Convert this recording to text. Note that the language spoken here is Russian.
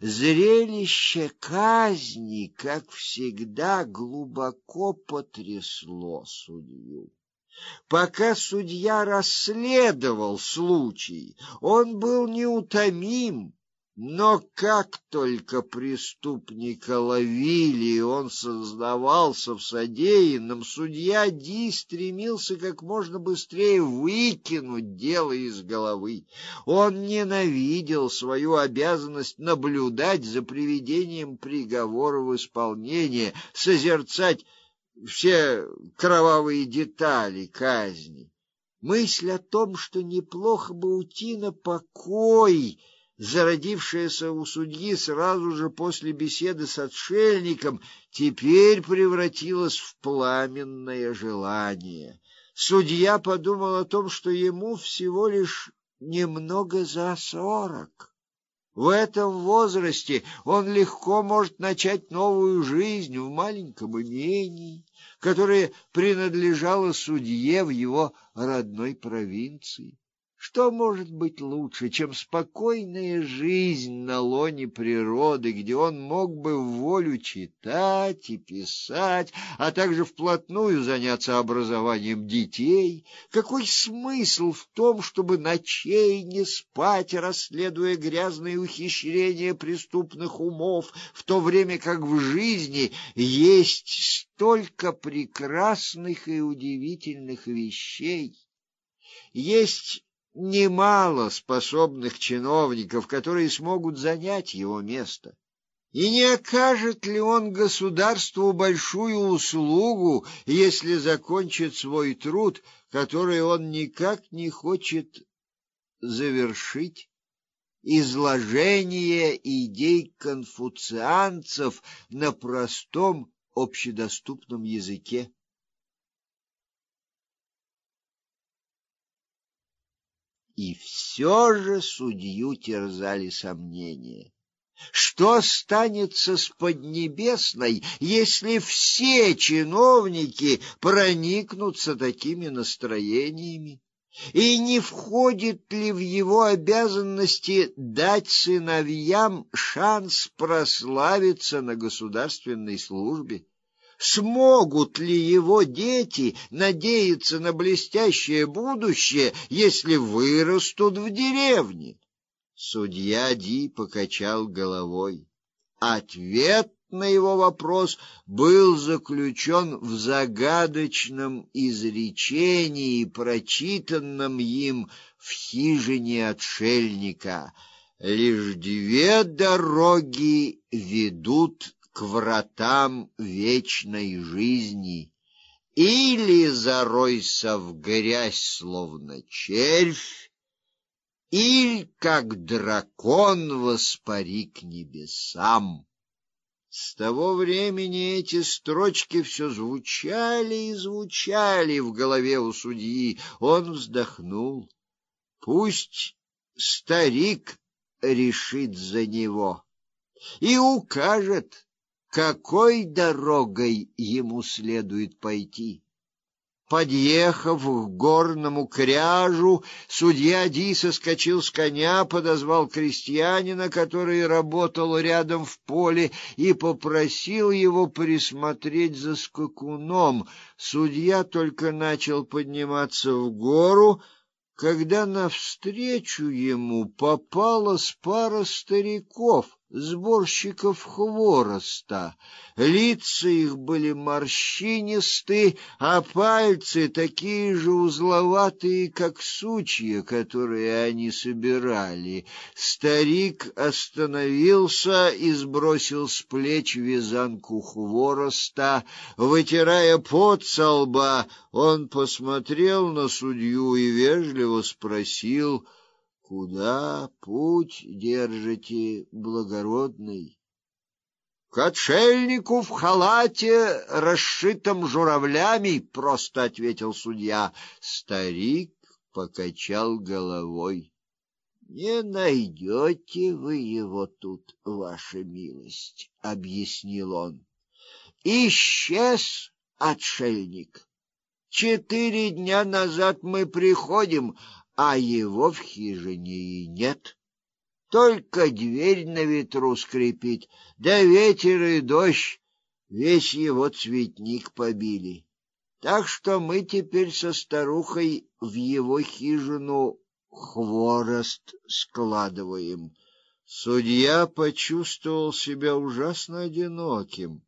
Зрелище казни, как всегда, глубоко потрясло судью. Пока судья расследовал случай, он был неутомим, но как только преступника ловили, и он сознавался в содеянном, судья Ди стремился как можно быстрее выкинуть дело из головы. Он ненавидел свою обязанность наблюдать за приведением приговора в исполнение, созерцать все кровавые детали казни. Мысль о том, что неплохо бы уйти на покой, зародившаяся у судьи сразу же после беседы с отшельником, теперь превратилась в пламенное желание. Судья подумал о том, что ему всего лишь немного за сорок. В этом возрасте он легко может начать новую жизнь в маленьком имении, которое принадлежало судье в его родной провинции. Что может быть лучше, чем спокойная жизнь на лоне природы, где он мог бы в волю читать и писать, а также вплотную заняться образованием детей? Какой смысл в том, чтобы ночей не спать, расследуя грязные ухищрения преступных умов, в то время как в жизни есть столько прекрасных и удивительных вещей? Есть немало способных чиновников, которые смогут занять его место. И не окажет ли он государству большую услугу, если закончит свой труд, который он никак не хочет завершить? Изложение идей конфуцианцев на простом общедоступном языке. И все же судью терзали сомнения. Что станется с Поднебесной, если все чиновники проникнутся такими настроениями? И не входит ли в его обязанности дать сыновьям шанс прославиться на государственной службе? Смогут ли его дети надеяться на блестящее будущее, если вырастут в деревне? Судья Ди покачал головой. Ответ на его вопрос был заключен в загадочном изречении, прочитанном им в хижине отшельника. Лишь две дороги ведут к вратам вечной жизни, или заройся в грязь, словно червь, или, как дракон, воспари к небесам. С того времени эти строчки все звучали и звучали в голове у судьи. Он вздохнул. Пусть старик решит за него и укажет, какой дорогой ему следует пойти. Подъехав к горному кряжу, судья Ди соскочил с коня, подозвал крестьянина, который работал рядом в поле, и попросил его присмотреть за скакуном. Судья только начал подниматься в гору, когда навстречу ему попалась пара стариков сборщиков хвороста. Лица их были морщинисты, а пальцы такие же узловатые, как сучья, которые они собирали. Старик остановился и сбросил с плеч вязанку хвороста, вытирая пот со лба, он посмотрел на судью и вежливо спросил: Куда путь держите, благородный? К отшельнику в халате, расшитом журавлями, просто ответил судья. Старик покачал головой. Не найдете вы его тут, ваша милость, объяснил он. Исчез отшельник. Четыре дня назад мы приходим, а его в хижине и нет. только дверь на ветру скрипит, да ветер и дождь весь его цветник побили. Так что мы теперь со старухой в его хижину хворост складываем. Судья почувствовал себя ужасно одиноким.